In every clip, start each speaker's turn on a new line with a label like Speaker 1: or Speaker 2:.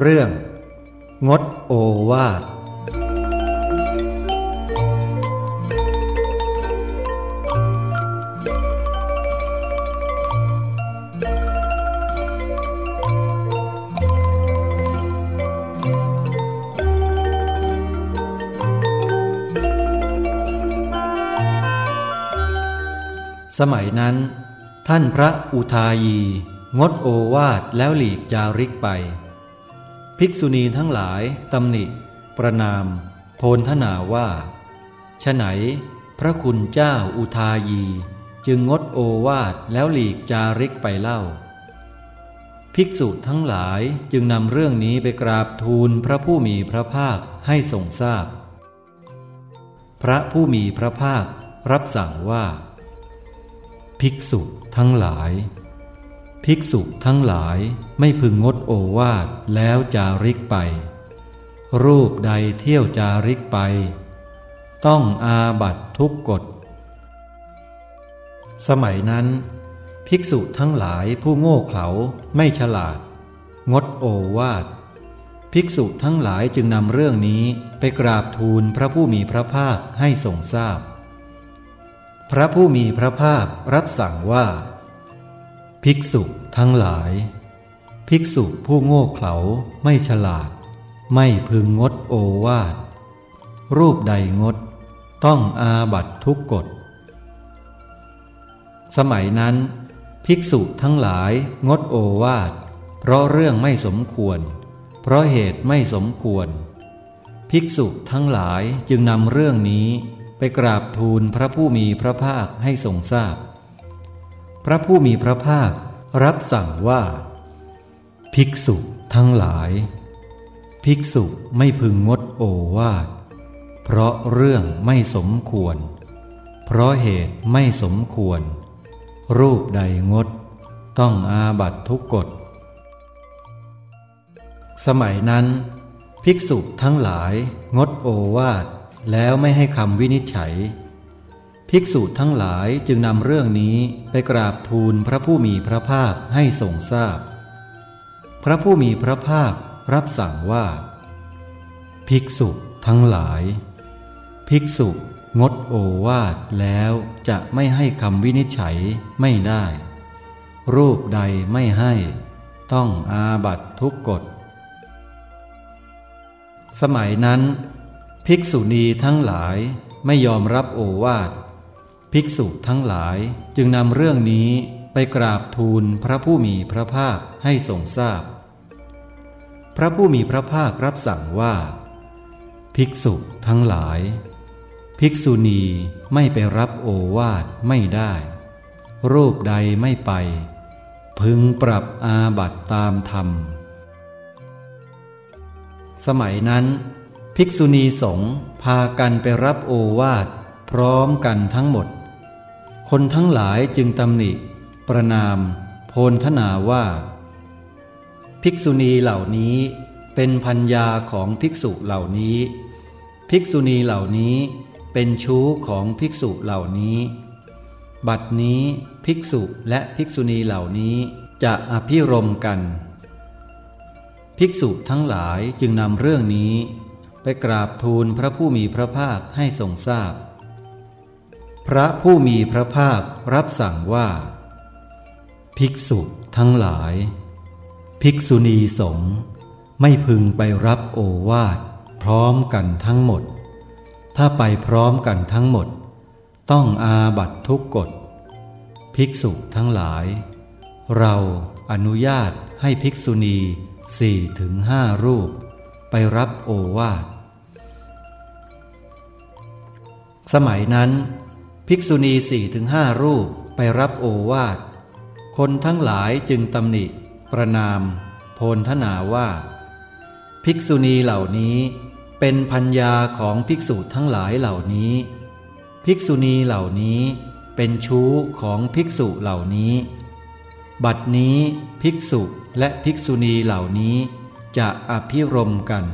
Speaker 1: เรื่อง งดโอวาท สมัยนั้น ท่านพระอุทายี งดโอวาทแล้วหลีกจาริกไป ภิกษุณีทั้งหลายตำหนิ ประนาม โพนทนาว่าฉไหน พระคุณเจ้าอุทายี จึงงดโอวาทแล้วหลีกจาริกไปเล่า ภิกษุทั้งหลายจึงนำเรื่องนี้ไปกราบทูลพระผู้มีพระภาคให้ทรงทราบพพระผู้มีพระภาครับสั่งว่า ภิกษุทั้งหลาย ภิกษุทั้งหลายไม่พึงงดโอวาทแล้วจาริกไป รูปใดเที่ยวจาริกไป ต้องอาบัตทุกกฎ สมัยนั้น ภิกษุทั้งหลายผู้โง่เขลาไม่ฉลาด งดโอวาทภิกษุทั้งหลายจึงนำเรื่องนี้ไปกราบทูลพระผู้มีพระภาคให้ทรงทราบพพระผู้มีพระภาครับสั่งว่า ภิกษุทั้งหลาย ภิกษุผู้โง่เขลาไม่ฉลาด ไม่พึงงดโอวาท รูปใดงด ต้องอาบัตทุกกฎ สมัยนั้น ภิกษุทั้งหลายงดโอวาท เพราะเรื่องไม่สมควร เพราะเหตุไม่สมควร ภิกษุทั้งหลายจึงนำเรื่องนี้ไปกราบทูลพระผู้มีพระภาคให้ทรงทราบพ พระผู้มีพระภาครับสั่งว่า ภิกษุทั้งหลาย ภิกษุไม่พึงงดโอวาท เพราะเรื่องไม่สมควร เพราะเหตุไม่สมควร รูปใดงด ต้องอาบัตทุกกฎ สมัยนั้น ภิกษุทั้งหลายงดโอวาทแล้วไม่ให้คำวินิจฉัย ภิกษุทั้งหลายจึงนำเรื่องนี้ไปกราบทูลพระผู้มีพระภาคให้ทรงทราบพพระผู้มีพระภาครับสั่งว่า ภิกษุทั้งหลาย ภิกษุงดโอวาทแล้วจะไม่ให้คำวินิจฉัยไม่ได้ รูปใดไม่ให้ ต้องอาบัตทุกกฎ สมัยนั้น ภิกษุณีทั้งหลายไม่ยอมรับโอวาท ภิกษุทั้งหลายจึงนำเรื่องนี้ไปกราบทูลพระผู้มีพระภาคให้ทรงทราบพพระผู้มีพระภาครับสั่งว่า ภิกษุทั้งหลาย ภิกษุณีไม่ไปรับโอวาทไม่ได้ รูปใดไม่ไป พึงปรับอาบัตตามธรรม สมัยนั้น ภิกษุณีสงฆ์พากันไปรับโอวาทพร้อมกันทั้งหมด คนทั้งหลายจึงตำหนิ ประนาม โพนทนาว่า ภิกษุณีเหล่านี้เป็นพัญญาของภิกษุเหล่านี้ ภิกษุณีเหล่านี้เป็นชู้ของภิกษุเหล่านี้ บัดนี้ภิกษุและภิกษุณีเหล่านี้จะอภิรมกัน ภิกษุทั้งหลายจึงนำเรื่องนี้ ไปกราบทูลพระผู้มีพระภาคให้ทรงทราบพ พระผู้มีพระภาครับสั่งว่า ภิกษุทั้งหลาย ภิกษุณีสงฆ์ไม่พึงไปรับโอวาทพร้อมกันทั้งหมด ถ้าไปพร้อมกันทั้งหมด ต้องอาบัตทุกกฎ ภิกษุทั้งหลาย เราอนุญาตให้ภิกษุณีสี่ถึงห้ารูป ไปรับโอวาท สมัยนั้น ภิกษุณีสี่ถึงห้ารูปไปรับโอวาท คนทั้งหลายจึงตำหนิ ประนาม โพนทนาว่า ภิกษุณีเหล่านี้เป็นพัญญาของภิกษุทั้งหลายเหล่านี้ ภิกษุณีเหล่านี้เป็นชู้ของภิกษุเหล่านี้ บัดนี้ภิกษุและภิกษุณีเหล่านี้จะอภิรมกัน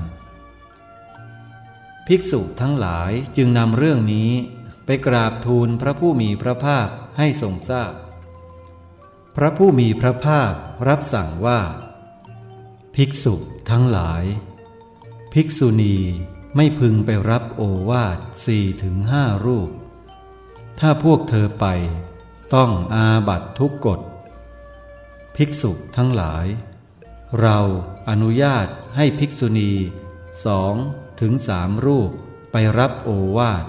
Speaker 1: ภิกษุทั้งหลายจึงนำเรื่องนี้ ไปกราบทูลพระผู้มีพระภาคให้ทรงทราบพพระผู้มีพระภาครับสั่งว่า ภิกษุทั้งหลาย ภิกษุณีไม่พึงไปรับโอวาทสี่ถึงห้ารูป ถ้าพวกเธอไปต้องอาบัตทุกกฎ ภิกษุทั้งหลาย เราอนุญาตให้ภิกษุณีสองถึงสามรูปไปรับโอวาท